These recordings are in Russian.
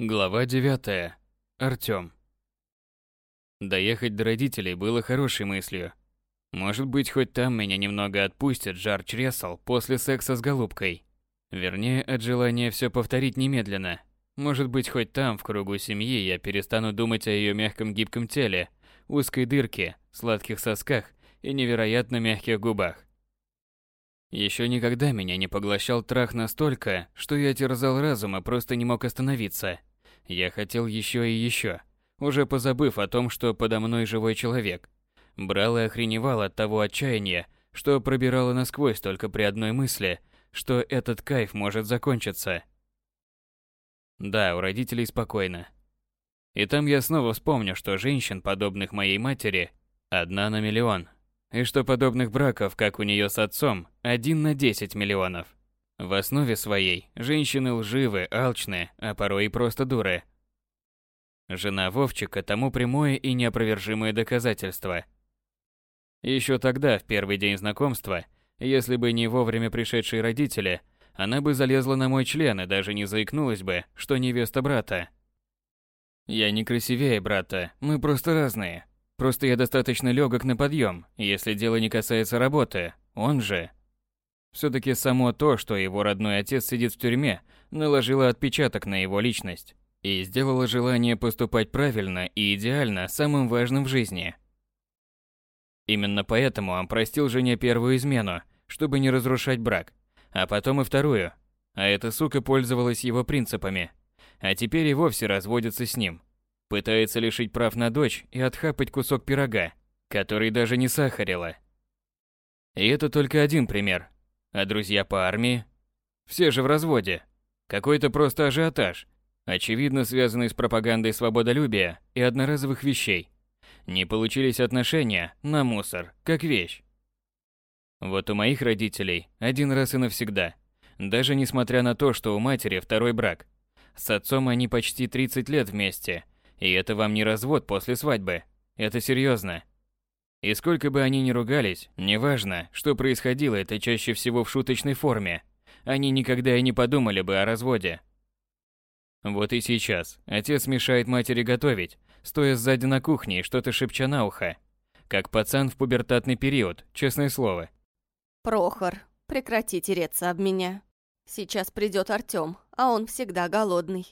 Глава 9. Артём. Доехать до родителей было хорошей мыслью. Может быть, хоть там меня немного отпустит жар чресл после секса с голубкой. Вернее, от желания все повторить немедленно. Может быть, хоть там, в кругу семьи, я перестану думать о ее мягком гибком теле, узкой дырке, сладких сосках и невероятно мягких губах. Еще никогда меня не поглощал трах настолько, что я терзал разум и просто не мог остановиться. Я хотел еще и еще, уже позабыв о том, что подо мной живой человек. Брал и охреневал от того отчаяния, что пробирало насквозь только при одной мысли, что этот кайф может закончиться. Да, у родителей спокойно. И там я снова вспомню, что женщин, подобных моей матери, одна на миллион. И что подобных браков, как у нее с отцом, один на 10 миллионов. В основе своей женщины лживы, алчны, а порой и просто дуры. Жена Вовчика тому прямое и неопровержимое доказательство. Еще тогда, в первый день знакомства, если бы не вовремя пришедшие родители, она бы залезла на мой член и даже не заикнулась бы, что невеста брата. Я не красивее брата, мы просто разные. Просто я достаточно легок на подъем, если дело не касается работы. Он же все-таки само то, что его родной отец сидит в тюрьме, наложило отпечаток на его личность и сделало желание поступать правильно и идеально самым важным в жизни. Именно поэтому он простил жене первую измену, чтобы не разрушать брак, а потом и вторую. А эта сука пользовалась его принципами. А теперь и вовсе разводится с ним. Пытается лишить прав на дочь и отхапать кусок пирога, который даже не сахарила. И это только один пример. А друзья по армии? Все же в разводе. Какой-то просто ажиотаж, очевидно связанный с пропагандой свободолюбия и одноразовых вещей. Не получились отношения на мусор, как вещь. Вот у моих родителей один раз и навсегда. Даже несмотря на то, что у матери второй брак. С отцом они почти 30 лет вместе. И это вам не развод после свадьбы. Это серьезно. И сколько бы они ни ругались, неважно, что происходило это чаще всего в шуточной форме, они никогда и не подумали бы о разводе. Вот и сейчас отец мешает матери готовить, стоя сзади на кухне и что-то шепча на ухо. Как пацан в пубертатный период, честное слово. Прохор, прекрати тереться об меня. Сейчас придет Артём, а он всегда голодный.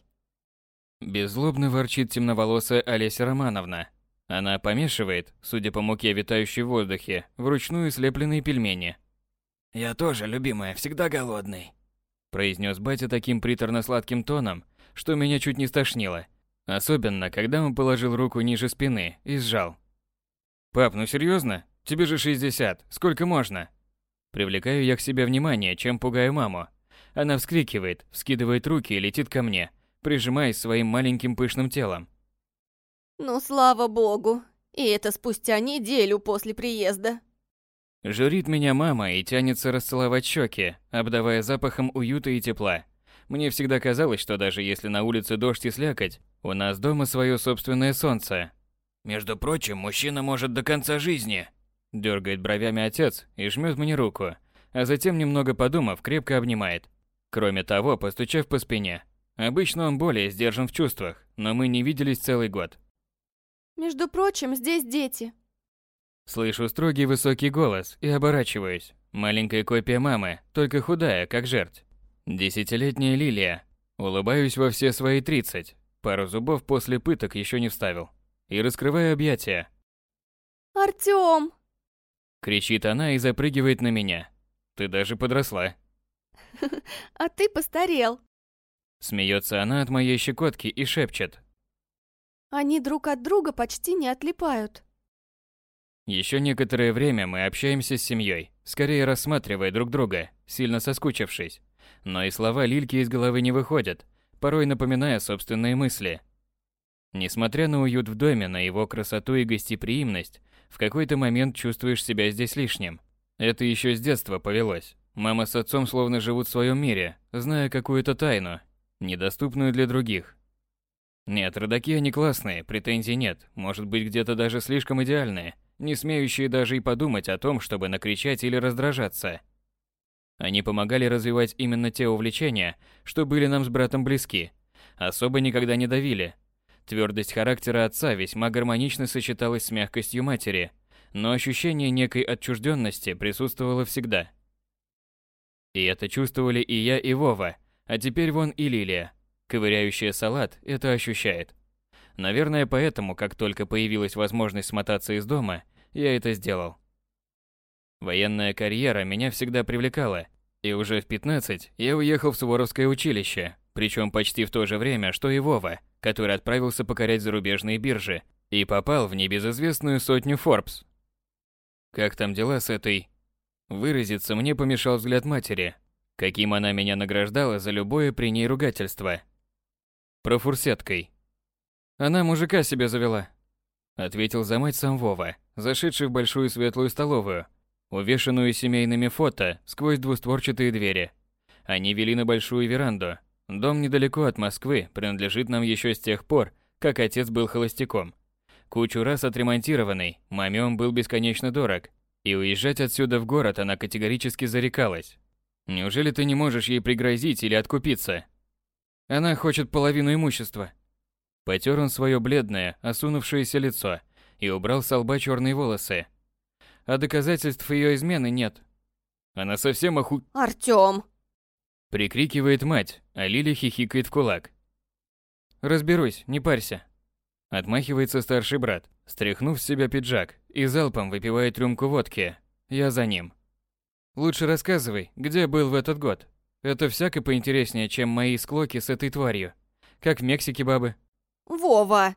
Беззлобно ворчит темноволосая Олеся Романовна, она помешивает, судя по муке, витающей в воздухе, вручную слепленные пельмени. «Я тоже, любимая, всегда голодный», – произнес батя таким приторно-сладким тоном, что меня чуть не стошнило. Особенно, когда он положил руку ниже спины и сжал. «Пап, ну серьезно? Тебе же 60, сколько можно?» Привлекаю я к себе внимание, чем пугаю маму. Она вскрикивает, вскидывает руки и летит ко мне, прижимаясь своим маленьким пышным телом. Ну, слава богу. И это спустя неделю после приезда. Журит меня мама и тянется расцеловать щеки, обдавая запахом уюта и тепла. Мне всегда казалось, что даже если на улице дождь и слякоть, у нас дома свое собственное солнце. Между прочим, мужчина может до конца жизни. Дергает бровями отец и жмет мне руку, а затем, немного подумав, крепко обнимает. Кроме того, постучав по спине. Обычно он более сдержан в чувствах, но мы не виделись целый год. Между прочим, здесь дети. Слышу строгий высокий голос и оборачиваюсь. Маленькая копия мамы, только худая, как жерть. Десятилетняя Лилия. Улыбаюсь во все свои тридцать. Пару зубов после пыток еще не вставил. И раскрываю объятия. «Артём!» Кричит она и запрыгивает на меня. Ты даже подросла. А ты постарел. Смеется она от моей щекотки и шепчет. Они друг от друга почти не отлипают. Еще некоторое время мы общаемся с семьей, скорее рассматривая друг друга, сильно соскучившись. Но и слова Лильки из головы не выходят, порой напоминая собственные мысли. Несмотря на уют в доме, на его красоту и гостеприимность, в какой-то момент чувствуешь себя здесь лишним. Это еще с детства повелось. Мама с отцом словно живут в своем мире, зная какую-то тайну, недоступную для других. Нет, родаки они классные, претензий нет, может быть где-то даже слишком идеальные, не смеющие даже и подумать о том, чтобы накричать или раздражаться. Они помогали развивать именно те увлечения, что были нам с братом близки, особо никогда не давили. Твердость характера отца весьма гармонично сочеталась с мягкостью матери, но ощущение некой отчужденности присутствовало всегда. И это чувствовали и я, и Вова, а теперь вон и Лилия, ковыряющая салат, это ощущает. Наверное, поэтому, как только появилась возможность смотаться из дома, я это сделал. Военная карьера меня всегда привлекала, и уже в 15 я уехал в Суворовское училище, причем почти в то же время, что и Вова, который отправился покорять зарубежные биржи и попал в небезызвестную сотню Forbes. Как там дела с этой? Выразиться мне помешал взгляд матери, каким она меня награждала за любое при ней ругательство. Профурсеткой. Она мужика себе завела, ответил за мать сам Вова, зашедший в большую светлую столовую, увешанную семейными фото сквозь двустворчатые двери. Они вели на большую веранду. Дом недалеко от Москвы, принадлежит нам еще с тех пор, как отец был холостяком. Кучу раз отремонтированный, маме он был бесконечно дорог, и уезжать отсюда в город она категорически зарекалась. Неужели ты не можешь ей пригрозить или откупиться? Она хочет половину имущества. Потер он свое бледное, осунувшееся лицо и убрал с лба черные волосы, а доказательств ее измены нет. Она совсем оху... Артём! Прикрикивает мать, а Лиля хихикает в кулак. Разберусь, не парься. Отмахивается старший брат, стряхнув с себя пиджак и залпом выпивает рюмку водки. Я за ним. Лучше рассказывай, где был в этот год. Это всяко поинтереснее, чем мои склоки с этой тварью. Как в Мексике бабы. Вова!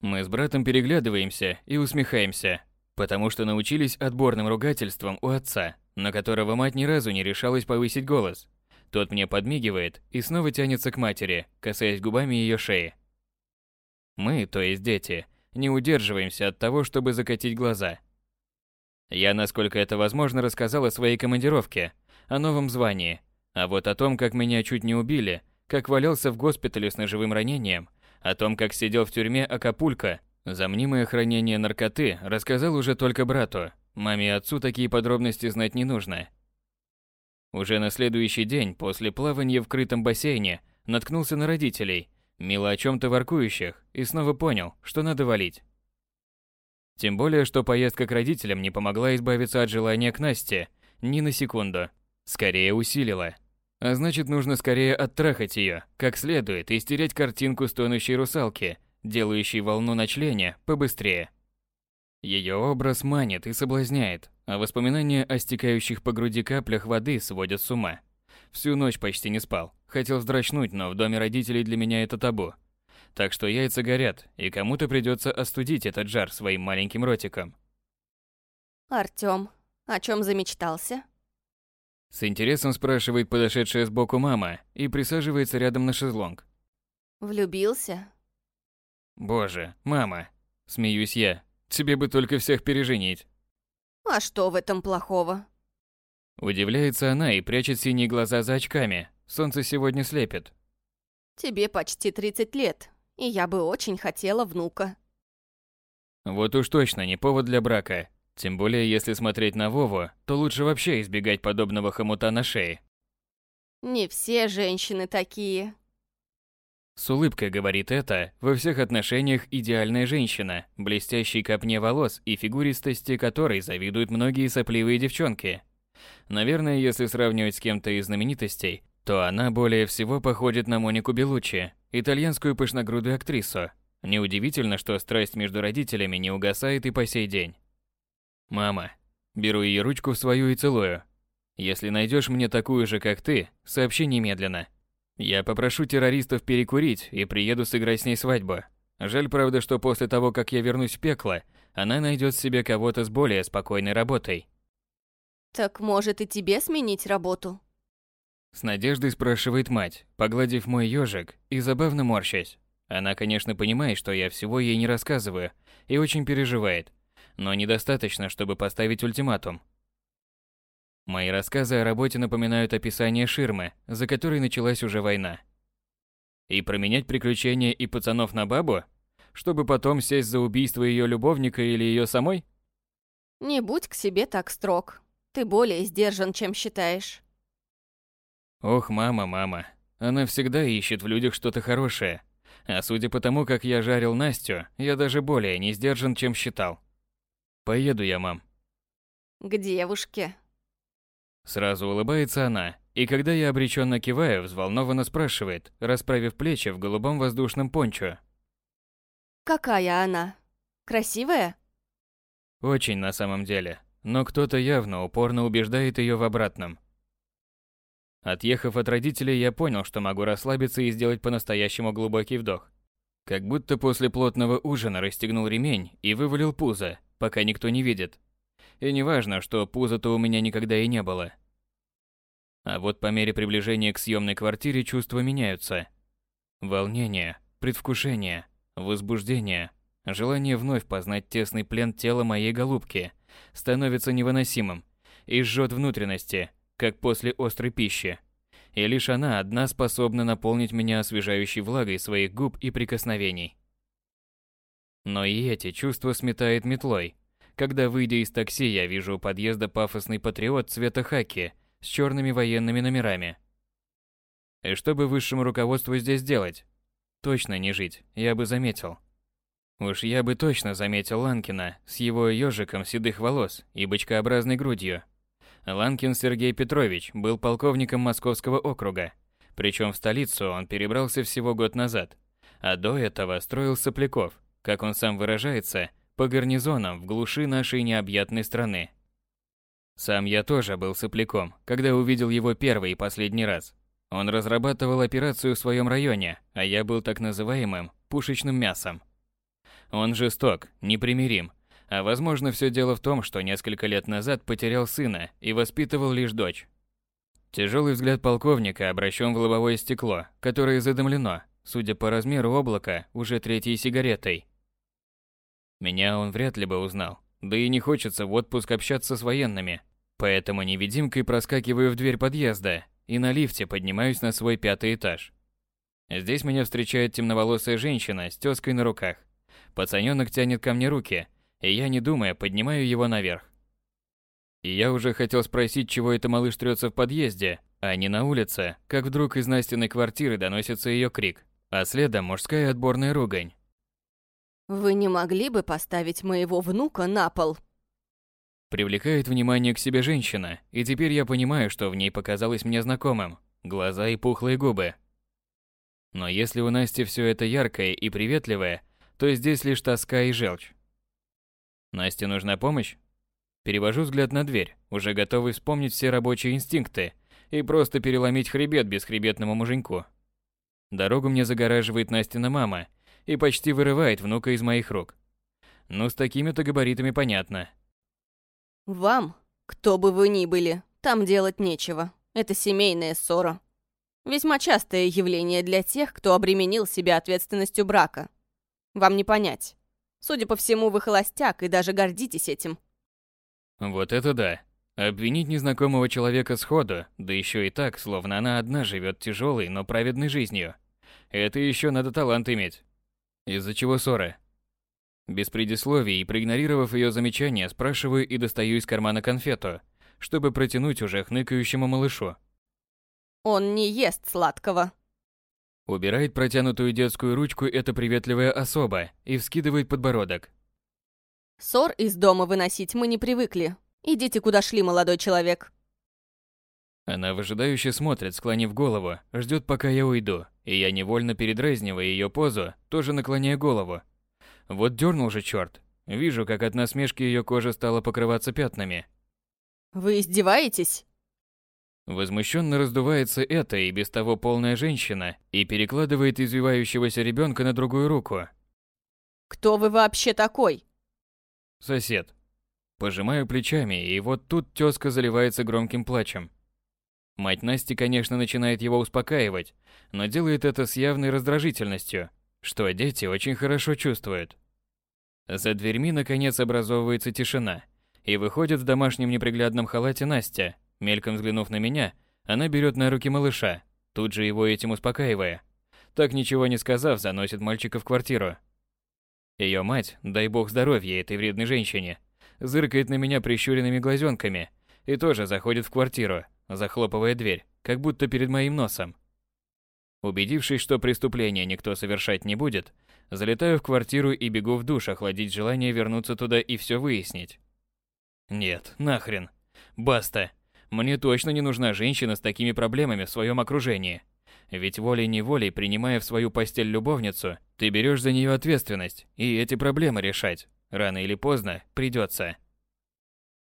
Мы с братом переглядываемся и усмехаемся. Потому что научились отборным ругательствам у отца, на которого мать ни разу не решалась повысить голос. Тот мне подмигивает и снова тянется к матери, касаясь губами ее шеи. Мы, то есть дети, не удерживаемся от того, чтобы закатить глаза. Я, насколько это возможно, рассказал о своей командировке, о новом звании, а вот о том, как меня чуть не убили, как валялся в госпитале с ножевым ранением, о том, как сидел в тюрьме Акапулько за мнимое хранение наркоты рассказал уже только брату. Маме и отцу такие подробности знать не нужно. Уже на следующий день после плавания в крытом бассейне наткнулся на родителей, мило о чем-то воркующих, и снова понял, что надо валить. Тем более, что поездка к родителям не помогла избавиться от желания к Насте ни на секунду. Скорее усилила. А значит, нужно скорее оттрахать ее, как следует, и стереть картинку стонущей русалки, делающий волну на члене побыстрее. Ее образ манит и соблазняет, а воспоминания о стекающих по груди каплях воды сводят с ума. Всю ночь почти не спал. Хотел вздрачнуть, но в доме родителей для меня это табу. Так что яйца горят, и кому-то придется остудить этот жар своим маленьким ротиком. Артём, о чем замечтался? С интересом спрашивает подошедшая сбоку мама и присаживается рядом на шезлонг. Влюбился? Боже, мама, смеюсь я. Тебе бы только всех переженить. А что в этом плохого? Удивляется она и прячет синие глаза за очками. Солнце сегодня слепит. Тебе почти 30 лет, и я бы очень хотела внука. Вот уж точно не повод для брака. Тем более, если смотреть на Вову, то лучше вообще избегать подобного хомута на шее. Не все женщины такие. С улыбкой говорит это во всех отношениях идеальная женщина, блестящей копне волос и фигуристости которой завидуют многие сопливые девчонки. Наверное, если сравнивать с кем-то из знаменитостей, то она более всего походит на Монику Белуччи, итальянскую пышногрудую актрису. Неудивительно, что страсть между родителями не угасает и по сей день. «Мама». Беру ее ручку в свою и целую. «Если найдешь мне такую же, как ты, сообщи немедленно. Я попрошу террористов перекурить и приеду сыграть с ней свадьбу. Жаль, правда, что после того, как я вернусь в пекло, она найдет себе кого-то с более спокойной работой. Так может и тебе сменить работу? С надеждой спрашивает мать, погладив мой ежик и забавно морщась. Она, конечно, понимает, что я всего ей не рассказываю и очень переживает, но недостаточно, чтобы поставить ультиматум. Мои рассказы о работе напоминают описание ширмы, за которой началась уже война. И променять приключения и пацанов на бабу? Чтобы потом сесть за убийство ее любовника или ее самой? Не будь к себе так строг. Ты более сдержан, чем считаешь. Ох, мама, мама. Она всегда ищет в людях что-то хорошее. А судя по тому, как я жарил Настю, я даже более не сдержан, чем считал. Поеду я, мам. К девушке. Сразу улыбается она, и когда я обреченно киваю, взволнованно спрашивает, расправив плечи в голубом воздушном пончо. Какая она? Красивая? Очень на самом деле, но кто-то явно упорно убеждает ее в обратном. Отъехав от родителей, я понял, что могу расслабиться и сделать по-настоящему глубокий вдох. Как будто после плотного ужина расстегнул ремень и вывалил пузо, пока никто не видит. И не важно, что пуза-то у меня никогда и не было. А вот по мере приближения к съемной квартире чувства меняются. Волнение, предвкушение, возбуждение, желание вновь познать тесный плен тела моей голубки становится невыносимым и жжет внутренности – как после острой пищи. И лишь она одна способна наполнить меня освежающей влагой своих губ и прикосновений. Но и эти чувства сметает метлой, когда, выйдя из такси, я вижу у подъезда пафосный патриот цвета хаки с черными военными номерами. И что бы высшему руководству здесь делать? Точно не жить, я бы заметил. Уж я бы точно заметил Ланкина с его ежиком седых волос и бочкообразной грудью, Ланкин Сергей Петрович был полковником Московского округа. Причем в столицу он перебрался всего год назад. А до этого строил сопляков, как он сам выражается, по гарнизонам в глуши нашей необъятной страны. Сам я тоже был сопляком, когда увидел его первый и последний раз. Он разрабатывал операцию в своем районе, а я был так называемым пушечным мясом. Он жесток, непримирим, а возможно, все дело в том, что несколько лет назад потерял сына и воспитывал лишь дочь. Тяжелый взгляд полковника обращен в лобовое стекло, которое задымлено, судя по размеру облака, уже третьей сигаретой. Меня он вряд ли бы узнал, да и не хочется в отпуск общаться с военными, поэтому невидимкой проскакиваю в дверь подъезда и на лифте поднимаюсь на свой пятый этаж. Здесь меня встречает темноволосая женщина с тёской на руках. Пацанёнок тянет ко мне руки, и я, не думая, поднимаю его наверх. И я уже хотел спросить, чего это малыш трется в подъезде, а не на улице, как вдруг из Настиной квартиры доносится ее крик, а следом мужская отборная ругань. «Вы не могли бы поставить моего внука на пол?» Привлекает внимание к себе женщина, и теперь я понимаю, что в ней показалось мне знакомым. Глаза и пухлые губы. Но если у Насти все это яркое и приветливое, то здесь лишь тоска и желчь. Насте нужна помощь? Перевожу взгляд на дверь, уже готовый вспомнить все рабочие инстинкты и просто переломить хребет бесхребетному муженьку. Дорогу мне загораживает Настина мама и почти вырывает внука из моих рук. Ну, с такими-то габаритами понятно. Вам, кто бы вы ни были, там делать нечего. Это семейная ссора. Весьма частое явление для тех, кто обременил себя ответственностью брака. Вам не понять. Судя по всему, вы холостяк и даже гордитесь этим. Вот это да. Обвинить незнакомого человека сходу, да еще и так, словно она одна живет тяжелой, но праведной жизнью. Это еще надо талант иметь. Из-за чего ссора? Без предисловий и проигнорировав ее замечание, спрашиваю и достаю из кармана конфету, чтобы протянуть уже хныкающему малышу. Он не ест сладкого. Убирает протянутую детскую ручку эта приветливая особа и вскидывает подбородок. Ссор из дома выносить мы не привыкли. Идите, куда шли, молодой человек. Она выжидающе смотрит, склонив голову, ждет, пока я уйду, и я невольно передразнивая ее позу, тоже наклоняя голову. Вот дернул же черт. Вижу, как от насмешки ее кожа стала покрываться пятнами. Вы издеваетесь? Возмущенно раздувается эта и без того полная женщина и перекладывает извивающегося ребенка на другую руку. «Кто вы вообще такой?» «Сосед». Пожимаю плечами, и вот тут тёзка заливается громким плачем. Мать Насти, конечно, начинает его успокаивать, но делает это с явной раздражительностью, что дети очень хорошо чувствуют. За дверьми, наконец, образовывается тишина, и выходит в домашнем неприглядном халате Настя, Мельком взглянув на меня, она берет на руки малыша, тут же его этим успокаивая. Так ничего не сказав, заносит мальчика в квартиру. Ее мать, дай бог здоровья этой вредной женщине, зыркает на меня прищуренными глазенками и тоже заходит в квартиру, захлопывая дверь, как будто перед моим носом. Убедившись, что преступления никто совершать не будет, залетаю в квартиру и бегу в душ охладить желание вернуться туда и все выяснить. Нет, нахрен. Баста. Мне точно не нужна женщина с такими проблемами в своем окружении. Ведь волей-неволей, принимая в свою постель любовницу, ты берешь за нее ответственность, и эти проблемы решать. Рано или поздно придется.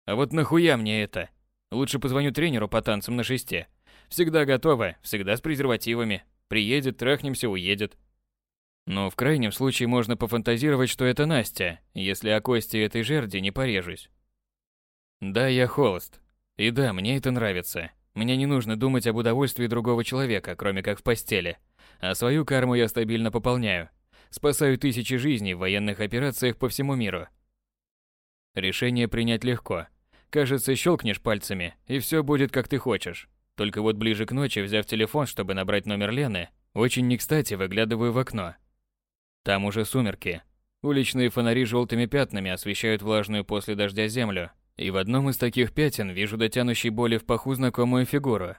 А вот нахуя мне это? Лучше позвоню тренеру по танцам на шесте. Всегда готова, всегда с презервативами. Приедет, трахнемся, уедет. Но в крайнем случае можно пофантазировать, что это Настя, если о кости этой жерди не порежусь. Да, я холост. И да, мне это нравится. Мне не нужно думать об удовольствии другого человека, кроме как в постели. А свою карму я стабильно пополняю. Спасаю тысячи жизней в военных операциях по всему миру. Решение принять легко. Кажется, щелкнешь пальцами, и все будет как ты хочешь. Только вот ближе к ночи, взяв телефон, чтобы набрать номер Лены, очень не кстати выглядываю в окно. Там уже сумерки. Уличные фонари желтыми пятнами освещают влажную после дождя землю, и в одном из таких пятен вижу дотянущей боли в паху знакомую фигуру.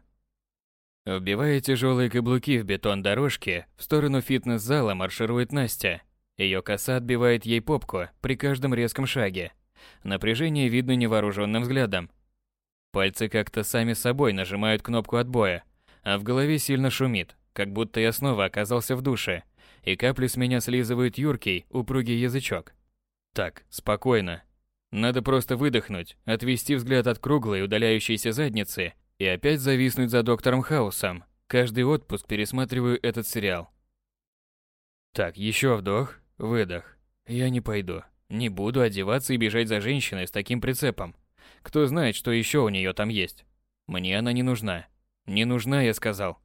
Вбивая тяжелые каблуки в бетон дорожки, в сторону фитнес-зала марширует Настя. Ее коса отбивает ей попку при каждом резком шаге. Напряжение видно невооруженным взглядом. Пальцы как-то сами собой нажимают кнопку отбоя, а в голове сильно шумит, как будто я снова оказался в душе, и капли с меня слизывают юркий, упругий язычок. Так, спокойно. Надо просто выдохнуть, отвести взгляд от круглой удаляющейся задницы и опять зависнуть за доктором Хаусом. Каждый отпуск пересматриваю этот сериал. Так, еще вдох, выдох. Я не пойду. Не буду одеваться и бежать за женщиной с таким прицепом. Кто знает, что еще у нее там есть. Мне она не нужна. Не нужна, я сказал.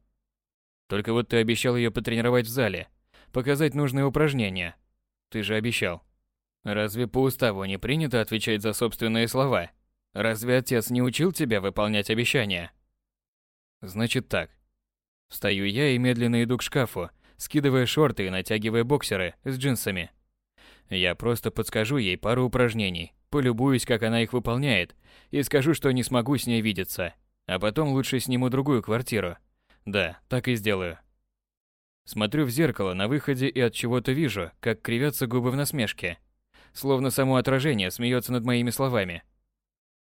Только вот ты обещал ее потренировать в зале. Показать нужные упражнения. Ты же обещал. Разве по уставу не принято отвечать за собственные слова? Разве отец не учил тебя выполнять обещания? Значит так. Встаю я и медленно иду к шкафу, скидывая шорты и натягивая боксеры с джинсами. Я просто подскажу ей пару упражнений, полюбуюсь, как она их выполняет, и скажу, что не смогу с ней видеться. А потом лучше сниму другую квартиру. Да, так и сделаю. Смотрю в зеркало на выходе и от чего-то вижу, как кривятся губы в насмешке. Словно само отражение смеется над моими словами.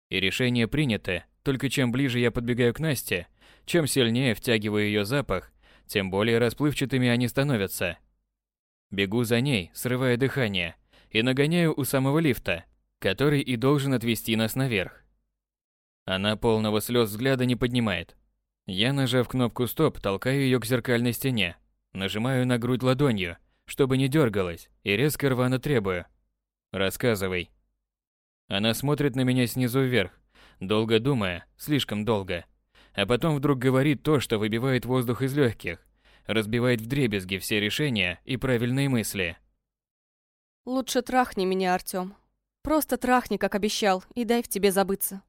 И решение принято, только чем ближе я подбегаю к Насте, чем сильнее втягиваю ее запах, тем более расплывчатыми они становятся. Бегу за ней, срывая дыхание, и нагоняю у самого лифта, который и должен отвести нас наверх. Она полного слез взгляда не поднимает. Я, нажав кнопку «Стоп», толкаю ее к зеркальной стене, нажимаю на грудь ладонью, чтобы не дергалась, и резко рвано требую. «Рассказывай». Она смотрит на меня снизу вверх, долго думая, слишком долго. А потом вдруг говорит то, что выбивает воздух из легких, разбивает вдребезги все решения и правильные мысли. Лучше трахни меня, Артём. Просто трахни, как обещал, и дай в тебе забыться.